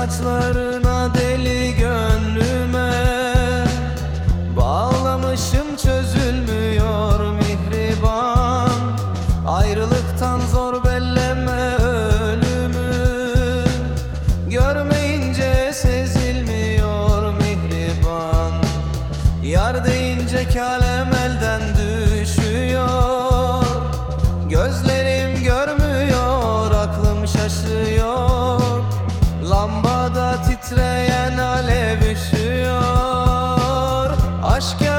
Saçlarına deli gönlüme. Bağlamışım çözülmüyor mihriban. Ayrılıktan zor belleme ölümü. Görmeyince sezilmiyor mihriban. Yar deyince kalem elden Aşk